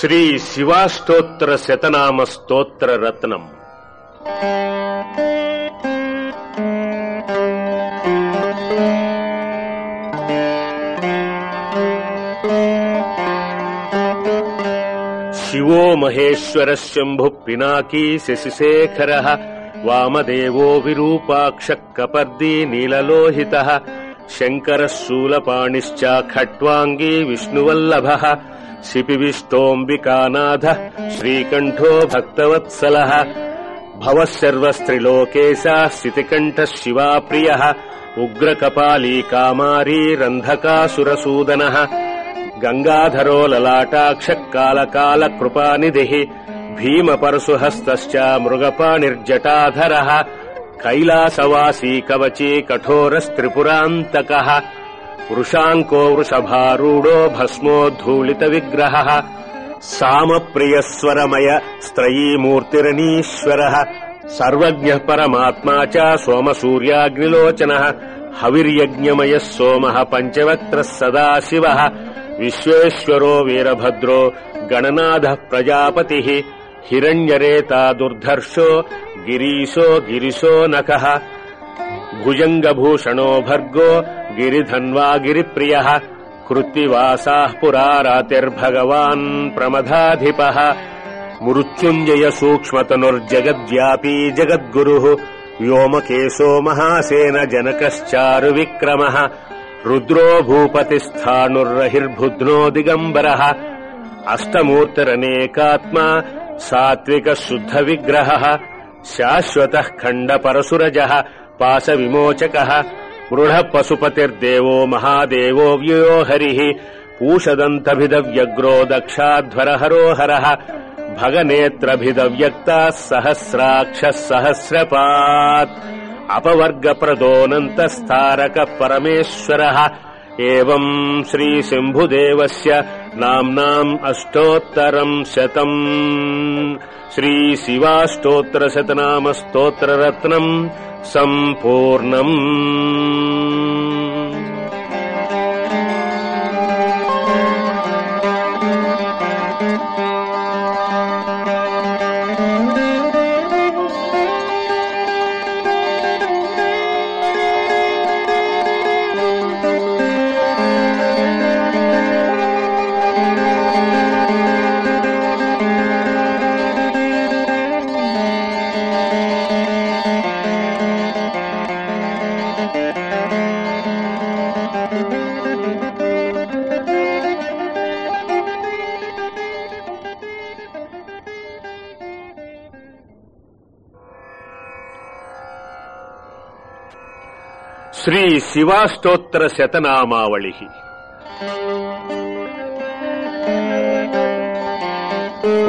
శ్రీ శివాష్టోత్తర శతనామ స్తోత్ర రత్నం. శివో మహేశ్వర శంభు పినాకీ శశిశేఖర వామదేవో విరూపాక్ష కపర్దీ నీలలోహిత శంకర శూలపాణిశ్చ ఖట్వాంగీ విష్ణువల్లభ शिपिविष्टोऽम्बिकानाथः श्रीकण्ठो भक्तवत्सलः। भवः सर्वस्त्रिलोकेशः स्थितिकण्ठः शिवाप्रियः उग्रकपाली कामारी रन्धकासुरसूदनः। गङ्गाधरो ललाटाक्षः कालकालकृपानिधिः भीमपरशुहस्तश्च मृगपाणिर्जटाधरः। कैलासवासी कवची कठोरस्त्रिपुरान्तकः। वृषाङ्को वृषभारूढो भस्मोद्धूलितविग्रहः सामप्रियस्वरमय स्त्रयीमूर्तिरनीश्वरः सर्वज्ञः परमात्मा च सोमसूर्याग्निलोचनः हविर्यज्ञमयः सोमः पञ्चवक्त्रः सदाशिवः विश्वेश्वरो वीरभद्रो गणनाथः प्रजापतिः हिरण्यरेता दुर्धर्षो गिरीशो गिरिशो नखः भुजङ्गभूषणो भर्गो गिरिधन्वा गिरिप्रियः कृत्तिवासाः मृत्युञ्जय सूक्ष्मतनुर्जगद्व्यापी जगद्गुरुः व्योमकेशो महासेन जनकश्चारुविक्रमः रुद्रो भूपतिस्थाणुर्रहिर्बुध्नो दिगम्बरः। अष्टमूर्तिरनेकात्मा सात्विकः शुद्धविग्रहः शाश्वतः खण्डपरशुरजः पाशविमोचकः मृढः पशुपतिर्देवो महादेवो व्ययो हरिः पूषदन्तभिदव्यग्रो दक्षाध्वरहरो हरः भगनेत्रभिदव्यक्ताः सहस्राक्षः सहस्रपात् अपवर्गप्रदोऽनन्तस्तारकः परमेश्वरः एवम् श्रीशम्भुदेवस्य नाम्नाम् अष्टोत्तरम् शतम् श्रीशिवाष्टोत्तरशतनामस्तोत्ररत्नम् सम्पूर्णम् శ్రీ శివాష్టోత్తర శతనామావళి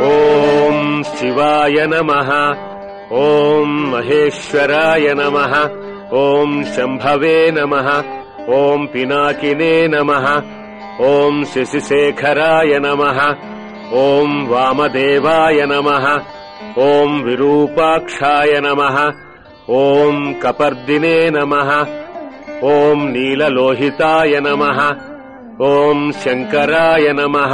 ఓం శివాయ నమ ఓం మహేశ్వరాయ నమ ఓం శంభవే నమ ఓం పినాకినే నమ ఓం శశిశేఖరాయ నమ ఓం వామదేవాయ నమ ఓం విరూపాక్షాయ నమ ఓం కపర్దినే నమ ीललोहिताय नमः। ओम् शङ्कराय नमः।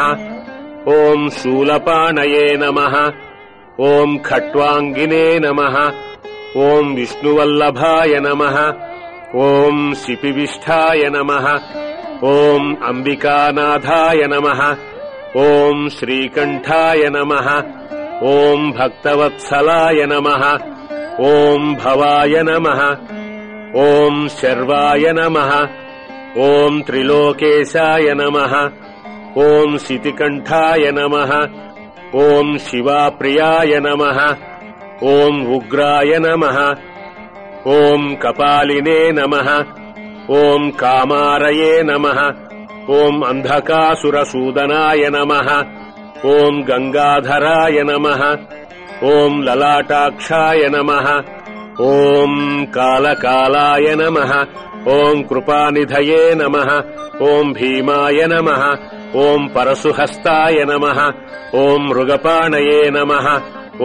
ॐ शूलपाणये नमः। ॐ खट्वाङ्गिने नमः। ॐ विष्णुवल्लभाय नमः। ॐ शिपिविष्ठाय नमः। ओम् अम्बिकानाथाय नमः। ॐ श्रीकण्ठाय नमः। ॐ भक्तवत्सलाय नमः। ॐ भवाय नमः। ॐ शर्वाय नमः। ॐ त्रिलोकेशाय नमः। ॐ सितिकण्ठाय नमः। ॐ शिवाप्रियाय नमः। ॐ उग्राय नमः। ॐ कपालिने नमः। ॐ कामारये नमः। ॐ अन्धकासुरसूदनाय नमः। ॐ गङ्गाधराय नमः। ॐ ललाटाक्षाय नमः। लाय नमः ओङ्कृपानिधये नमः ओम् भीमाय नमः ओम् परशुहस्ताय नमः ओम् मृगपाणये नमः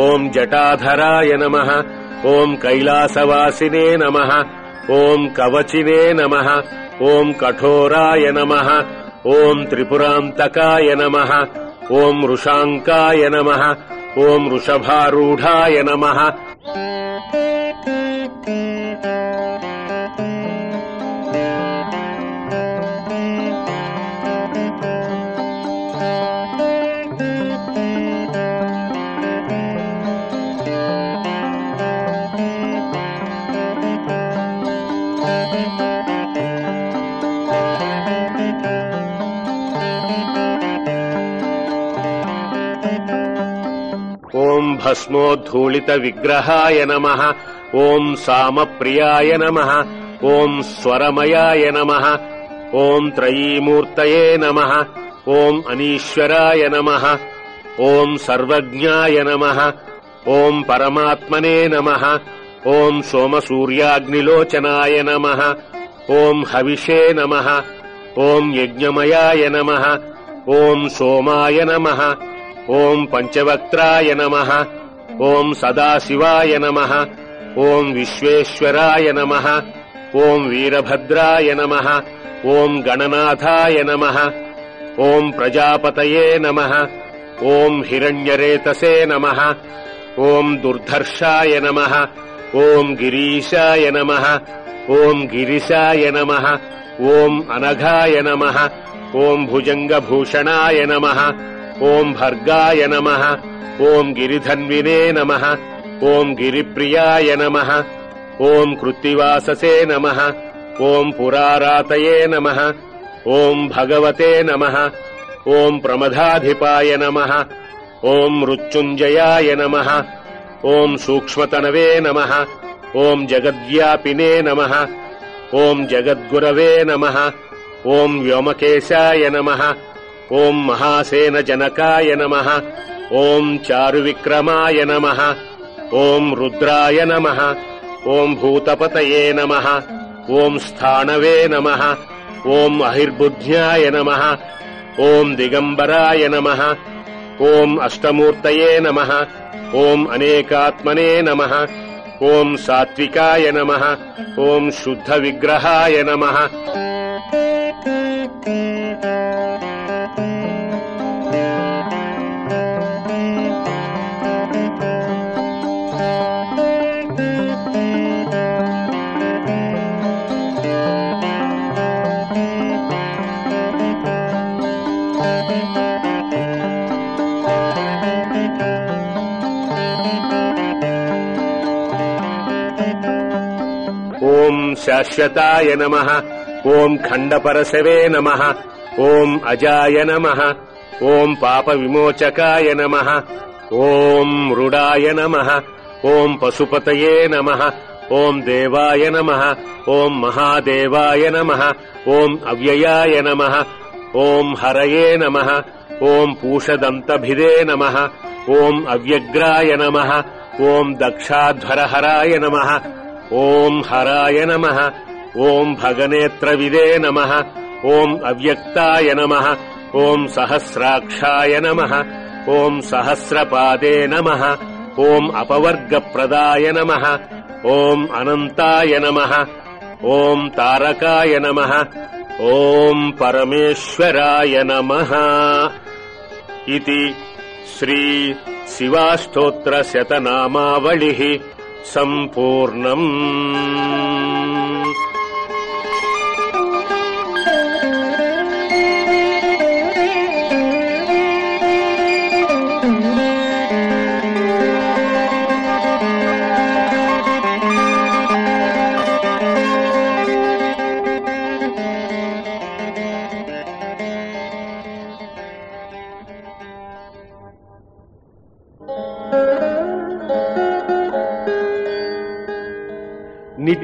ओम् जटाधराय नमः ओम् कैलासवासिने नमः ओम् कवचिने नमः ओम् कठोराय नमः ओम् त्रिपुरान्तकाय नमः ओम् वृषाङ्काय नमः ओम् वृषभारूढाय नमः ॐ भस्मोद्धूलितविग्रहाय नमः। ॐ सामप्रियाय नमः। ॐ स्वरमयाय नमः। ॐ त्रयीमूर्तये नमः। ॐ अनीश्वराय नमः। ॐ सर्वज्ञाय नमः। ॐ परमात्मने नमः ॐ सोमसूर्याग्निलोचनाय नमः ॐ हविषे नमः ॐ यज्ञमयाय नमः ॐ सोमाय नमः ॐ पञ्चवक्त्राय नमः ॐ सदाशिवाय नमः ॐ विश्वेश्वराय नमः ॐ वीरभद्राय नमः ॐ गणनाथाय नमः ॐ प्रजापतये नमः ॐ हिरण्यरेतसे नमः ॐ दुर्धर्षाय नमः ॐ गिरीशाय नमः ॐ गिरिशाय नमः ॐ अनघाय नमः ॐ भुजङ्गभूषणाय नमः ॐ भर्गाय नमः ॐ गिरिधन्विने नमः ॐ गिरिप्रियाय नमः ॐ कृत्तिवाससे नमः ॐ पुरारातये नमः ॐ भगवते नमः ॐ प्रमदाधिपाय नमः ॐ मृत्युञ्जयाय नमः ॐ सूक्ष्मतनवे नमः ॐ जगद्व्यापिने नमः ॐ जगद्गुरवे नमः ॐ व्योमकेशाय नमः ॐ महासेनजनकाय नमः ॐ चारुविक्रमाय नमः ॐ रुद्राय नमः ॐ भूतपतये नमः ॐ स्थाणवे नमः ॐ अहिर्बुद्ध्याय नमः ॐ दिगम्बराय नमः ॐ अष्टमूर्तये नमः ॐ अनेकात्मने नमः। ॐ सात्विकाय नमः। ॐ शुद्धविग्रहाय नमः शाश्वताय नमः ॐ खण्डपरशवे नमः ॐ अजाय नमः ॐ पापविमोचकाय नमः ॐ मृडाय नमः ॐ पशुपतये नमः ॐ देवाय नमः ॐ महादेवाय नमः ॐ अव्ययाय नमः ॐ हरये नमः ॐ पूषदन्तभिदे नमः ॐ अव्यग्राय नमः ॐ दक्षाध्वरहराय नमः हराय नमः ॐ भगनेत्रविदे नमः ॐ अव्यक्ताय नमः ॐ सहस्राक्षाय नमः ॐ सहस्रपादे नमः ॐ अपवर्गप्रदाय नमः ॐ अनन्ताय नमः ॐ तारकाय नमः ॐ परमेश्वराय नमः। इति श्री शिवाष्टोत्तरशतनामावलिः सम्पूर्णम्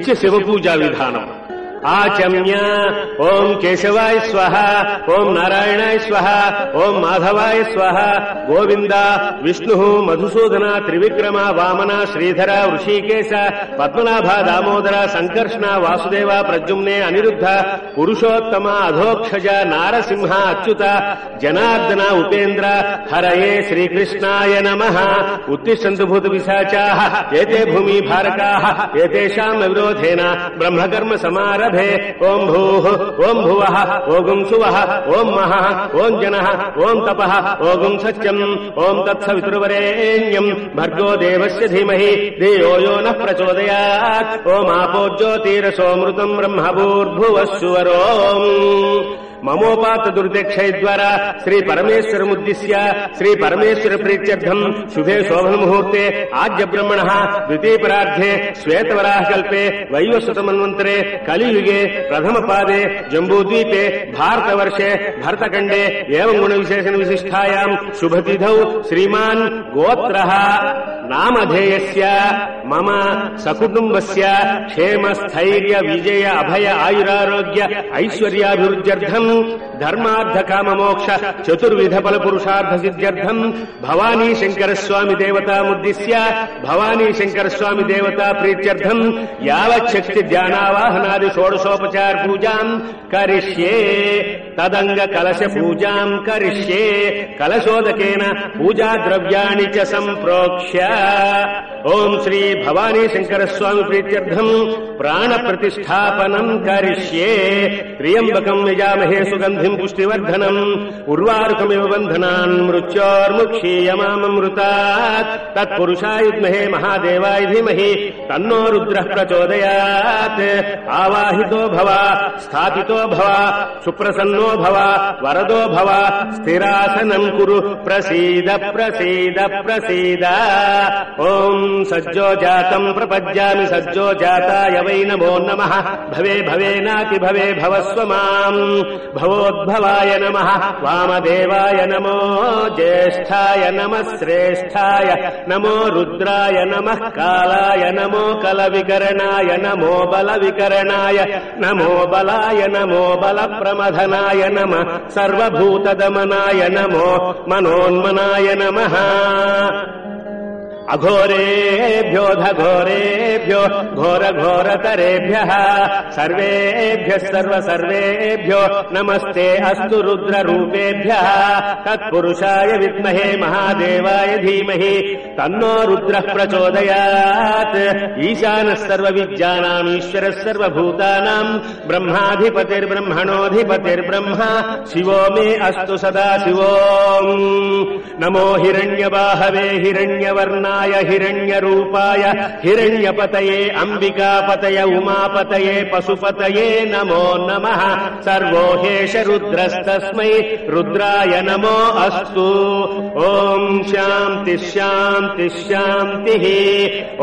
నిత్య శివ పూజా విధానం आचम्य। ॐ केशवाय स्वः ॐ नारायणाय स्वः ॐ माधवाय स्वः गोविन्द विष्णुः मधुसूदन त्रिविक्रम वामन श्रीधर ऋषिकेश पद्मनाभ दामोदर संकर्ष वासुदेव प्रद्युम्ने अनिरुद्ध पुरुषोत्तम अधोक्षज नारसिंह अच्युत जनार्दन उपेन्द्र हरये श्रीकृष्णाय नमः। उत्तिष्ठन्तु भूतविशाचाः एते भूमिभारकाः एतेषाम् एतेषाम विरोधेन ब्रह्मकर्म समारभ। ओम्भूः ओम्भुवः ओगुंशुवः ओम् महः ओम् जनः ओम् तपः ओगुं सत्यम् ओम् तत्सवितुर्वरेण्यम्। भर्गो देवस्य धीमहि त्रियो नः प्रचोदयात्। ओमापूर्ज्योतीरसोऽमृतम् ब्रह्म ब्रह्मभूर्भुवः सुवरोम्। మమోపాత దుర్దక్షయ ద్వారా శ్రీ పరమేశ్వరముద్దిశ్య శ్రీ పరమేశ్వర ప్రీత్యర్థం శుభే శోభన ముహూర్తే ఆద్య బ్రహ్మణ ద్వితీయపరార్థే శ్వేతవరాహ కల్పే వైవస్వత మన్వంతరే కలియుగే ప్రథమ పాదే జంబూద్వీపే భారతవర్షే భరతఖండే ఏవం గుణ విశేషణ విశిష్టాయాం శుభతిథౌ శ్రీమాన్ గోత్ర నామధేయస్య మమ సకుటుంబస్య క్షేమ స్థైర్య విజయ అభయ ఆయురారోగ్య ఐశ్వర్యాభివృద్ధ్యర్థం ధర్మార్థ కామ మోక్ష చతుర్విధ ఫల పురుషార్థ సిద్ధ్యర్థం భవానీ శంకర స్వామి దేవతాముద్దిశ్య భవానీ శంకర స్వామి దేవతా ప్రీత్యర్థం యావచ్చక్తి ధ్యానావాహనాది షోడశోపచార పూజాం కరిష్యే तदङ्गकलशपूजाम् करिष्ये। कलशोदकेन पूजाद्रव्याणि च सम्प्रोक्ष्य। ओम् श्रीभवानीशङ्करस्वामि प्रीत्यर्थम् प्राणप्रतिष्ठापनम् करिष्ये। त्र्यम्बकम् यजामहे सुगन्धिम् पुष्टिवर्धनम्। उर्वारुकमिव बन्धनान् मृत्योर्मुक्षीयमामृतात् माममृतात् महादेवाय धीमहि तन्नो रुद्रः प्रचोदयात्। आवाहितो भव स्थापितो भव सुप्रसन्नो ఆవాహితో భవ వరదో భవ స్థిరాసనం కురు ప్రసీద ప్రసీద ప్రసీద. ఓం సజ్జో జాతం ప్రపద్యామి సజ్జో జాతాయ వై నమో నమ. భవే భవేనాతి భవే భవస్వ మాం. భవోద్భవాయ నమ. వామదేవాయ నమో. జ్యేష్ఠాయ నమ శ్రేష్టాయ నమో. రుద్రాయ నమ కాళాయ నమో. కల వికరణాయ నమో బల వికరణాయ నమో బలాయ నమో బల ప్రమథనాయ नमः सर्वभूतदमनाय नमो मनोन्मनाय नमः। अघोरेभ्योऽधघोरेभ्यो घोरघोरतरेभ्यः सर्वेभ्यः सर्वसर्वेभ्यो नमस्ते अस्तु रुद्ररूपेभ्यः। तत्पुरुषाय विद्महे महादेवाय धीमहि तन्नो रुद्रः प्रचोदयात्। ईशानः सर्वविद्यानाम् ईश्वरः सर्वभूतानाम् ब्रह्माधिपतिर्ब्रह्मणोऽधिपतिर्ब्रह्मा शिवो मे अस्तु सदा शिवोम् नमो हिरण्यबाहवे हिरण्यवर्णाय हिरण्यरूपाय, हिरण्यपतये अम्बिकापतय उमापतये, पशुपतये नमो नमः। सर्वो ह्येष रुद्रस्तस्मै, रुद्राय नमो अस्तु। ॐ शान्तिः शान्तिः शान्तिः।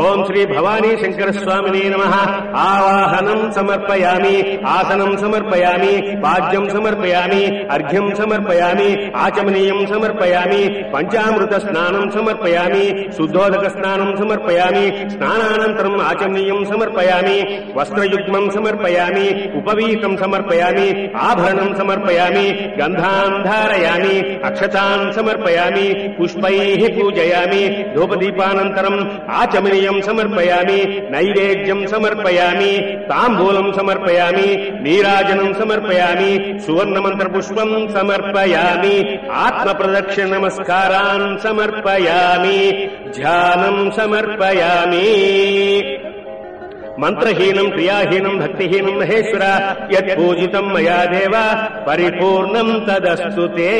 ॐ श्री भवानी शङ्कर स्वामिने नमः। आवाहनम् समर्पयामि आसनम् समर्पयामि पाद्यम् समर्पयामि अर्घ्यम् समर्पयामि आचमनीयम् समर्पयामि पञ्चामृतस्नानम् समर्पयामि शुद्धोदकस्नानम् समर्पयामि स्नानानन्तरम् आचमनीयम् समर्पयामि वस्त्रयुग्मम् समर्पयामि उपवीतम् समर्पयामि आभरणम् समर्पयामि गन्धान् धारयामि अक्षतान् समर्पयामि पुष्पैः पूजयामि धूपदीपानन्तरम् आचमनीयम् समर्पयामि नैवेद्यम् समर्पयामि ताम्बूलम् समर्पयामि नीराजनम् समर्पयामि सुवर्णमन्त्रपुष्पम् समर्पयामि आत्मप्रदक्षिणनमस्कारान् समर्पयामि ध्यानम् समर्पयामि। मन्त्रहीनम् क्रियाहीनम् भक्तिहीनम् महेश्वर यत्पूजितम् मया देव परिपूर्णम् तदस्तु ते।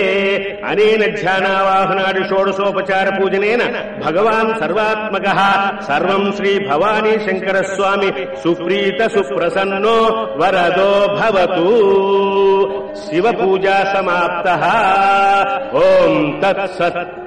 अनेन ध्यानावाहनादि षोडशोपचार पूजनेन भगवान् सर्वात्मकः। सर्वम् श्रीभवानी शङ्करस्वामि सुप्रीत सुप्रसन्नो वरदो भवतु। शिवपूजा समाप्तः। ॐ तत्सत्